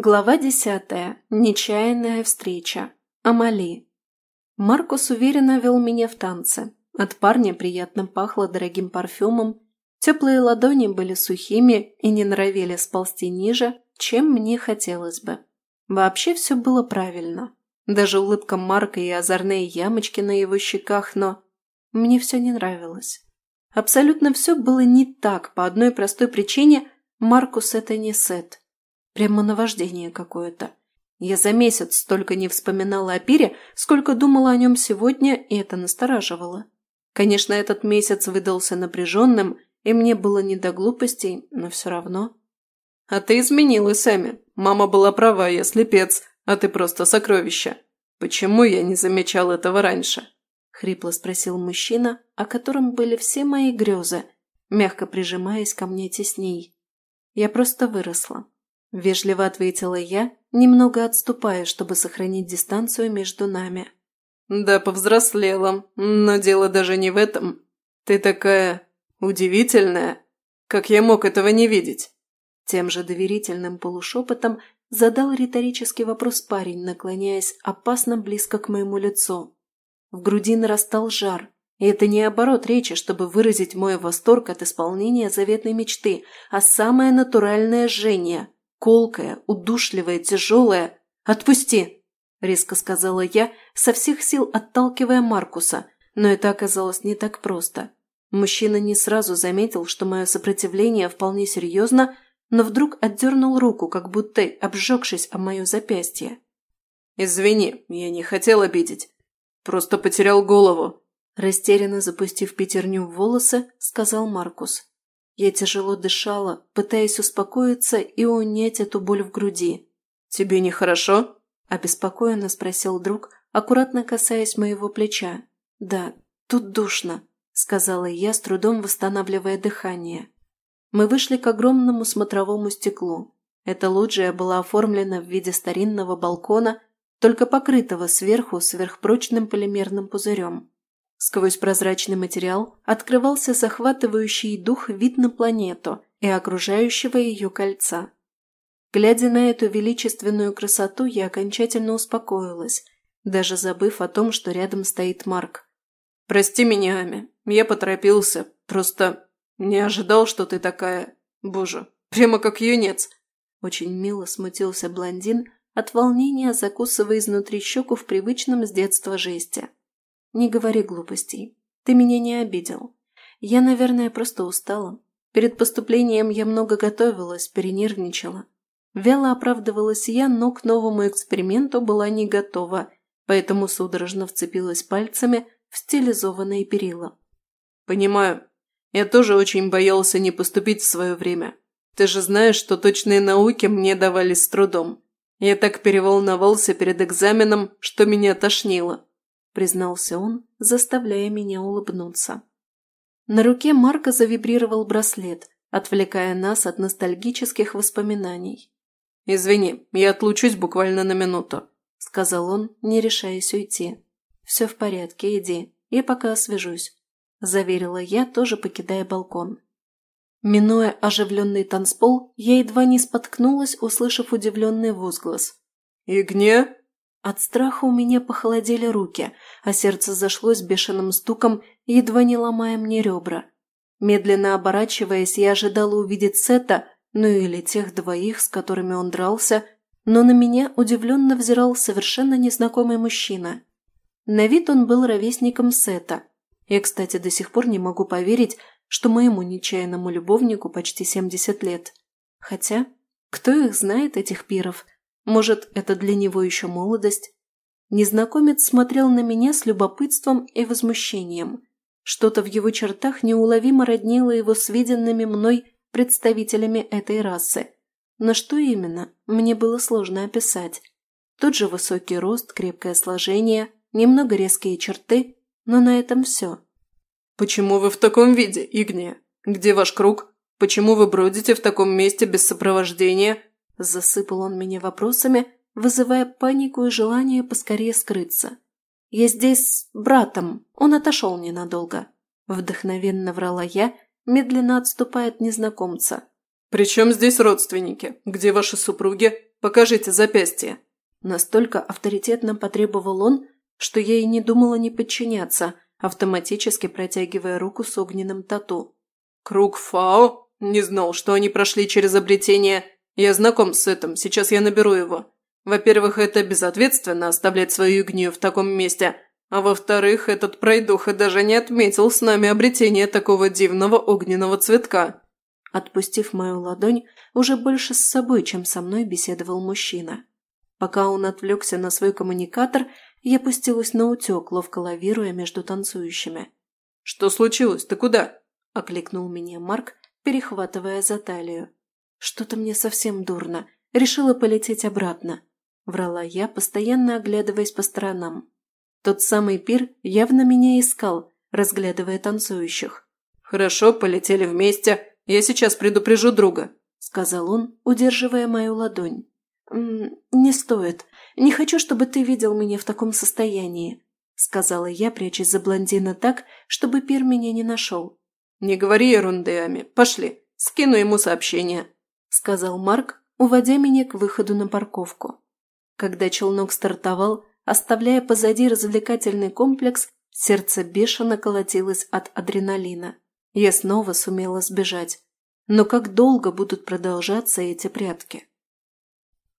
Глава десятая. Нечаянная встреча. Амали. Маркус уверенно вел меня в танце. От парня приятно пахло дорогим парфюмом, теплые ладони были сухими и не норовели сползти ниже, чем мне хотелось бы. Вообще все было правильно. Даже улыбка Марка и озорные ямочки на его щеках, но мне все не нравилось. Абсолютно все было не так по одной простой причине – Маркус это не Сет. Прямо наваждение какое-то. Я за месяц столько не вспоминала о пире, сколько думала о нем сегодня, и это настораживало. Конечно, этот месяц выдался напряженным, и мне было не до глупостей, но все равно. «А ты изменилась, Эми. Мама была права, я слепец, а ты просто сокровище. Почему я не замечал этого раньше?» – хрипло спросил мужчина, о котором были все мои грезы, мягко прижимаясь ко мне тесней. Я просто выросла. Вежливо ответила я, немного отступая, чтобы сохранить дистанцию между нами. «Да, повзрослела, но дело даже не в этом. Ты такая удивительная. Как я мог этого не видеть?» Тем же доверительным полушепотом задал риторический вопрос парень, наклоняясь опасно близко к моему лицу. В груди нарастал жар, и это не оборот речи, чтобы выразить мой восторг от исполнения заветной мечты, а самое натуральное жжение – Колкая, удушливая, тяжелая. «Отпусти!» – резко сказала я, со всех сил отталкивая Маркуса, но это оказалось не так просто. Мужчина не сразу заметил, что мое сопротивление вполне серьезно, но вдруг отдернул руку, как будто обжегшись о мое запястье. «Извини, я не хотел обидеть. Просто потерял голову», Растерянно запустив пятерню в волосы, сказал Маркус. Я тяжело дышала, пытаясь успокоиться и унять эту боль в груди. «Тебе нехорошо?» – обеспокоенно спросил друг, аккуратно касаясь моего плеча. «Да, тут душно», – сказала я, с трудом восстанавливая дыхание. Мы вышли к огромному смотровому стеклу. Эта лоджия была оформлена в виде старинного балкона, только покрытого сверху сверхпрочным полимерным пузырем. Сквозь прозрачный материал открывался захватывающий дух вид на планету и окружающего ее кольца. Глядя на эту величественную красоту, я окончательно успокоилась, даже забыв о том, что рядом стоит Марк. «Прости меня, Ами, я поторопился, просто не ожидал, что ты такая... Боже, прямо как юнец!» Очень мило смутился блондин, от волнения закусывая изнутри щеку в привычном с детства жесте. «Не говори глупостей. Ты меня не обидел. Я, наверное, просто устала. Перед поступлением я много готовилась, перенервничала. Вяло оправдывалась я, но к новому эксперименту была не готова, поэтому судорожно вцепилась пальцами в стилизованные перила. «Понимаю. Я тоже очень боялся не поступить в свое время. Ты же знаешь, что точные науки мне давались с трудом. Я так переволновался перед экзаменом, что меня тошнило признался он, заставляя меня улыбнуться. На руке Марка завибрировал браслет, отвлекая нас от ностальгических воспоминаний. «Извини, я отлучусь буквально на минуту», – сказал он, не решаясь уйти. «Все в порядке, иди, я пока освежусь», – заверила я, тоже покидая балкон. Минуя оживленный танцпол, я едва не споткнулась, услышав удивленный возглас. «Игне?» От страха у меня похолодели руки, а сердце зашлось бешеным стуком, едва не ломая мне ребра. Медленно оборачиваясь, я ожидала увидеть Сета, ну или тех двоих, с которыми он дрался, но на меня удивленно взирал совершенно незнакомый мужчина. На вид он был ровесником Сета. Я, кстати, до сих пор не могу поверить, что моему нечаянному любовнику почти 70 лет. Хотя, кто их знает, этих пиров – может, это для него еще молодость? Незнакомец смотрел на меня с любопытством и возмущением. Что-то в его чертах неуловимо роднило его с виденными мной представителями этой расы. Но что именно, мне было сложно описать. Тот же высокий рост, крепкое сложение, немного резкие черты, но на этом все. «Почему вы в таком виде, Игния? Где ваш круг? Почему вы бродите в таком месте без сопровождения?» Засыпал он меня вопросами, вызывая панику и желание поскорее скрыться. «Я здесь с братом, он отошел ненадолго», – вдохновенно врала я, медленно отступая от незнакомца. «При чем здесь родственники? Где ваши супруги?» покажите запястье!» Настолько авторитетно потребовал он, что я и не думала не подчиняться, автоматически протягивая руку с огненным тату. «Круг Фао? Не знал, что они прошли через обретение. Я знаком с этим, сейчас я наберу его. Во-первых, это безответственно оставлять свою гнию в таком месте, а во-вторых, этот пройдоха даже не отметил с нами обретение такого дивного огненного цветка». Отпустив мою ладонь, уже больше с собой, чем со мной беседовал мужчина. Пока он отвлекся на свой коммуникатор, я пустилась на утек, ловко лавируя между танцующими. «Что случилось? Ты куда?» – окликнул меня Марк, перехватывая за талию. «Что-то мне совсем дурно. Решила полететь обратно», – врала я, постоянно оглядываясь по сторонам. Тот самый пир явно меня искал, разглядывая танцующих. «Хорошо, полетели вместе. Я сейчас предупрежу друга», – сказал он, удерживая мою ладонь. «Не стоит. Не хочу, чтобы ты видел меня в таком состоянии», – сказала я, прячась за блондина так, чтобы Пир меня не нашел. «Не говори ерунды, Ами. Пошли. Скину ему сообщение», – сказал Марк, уводя меня к выходу на парковку. Когда челнок стартовал, оставляя позади развлекательный комплекс, сердце бешено колотилось от адреналина. Я снова сумела сбежать. Но как долго будут продолжаться эти прятки?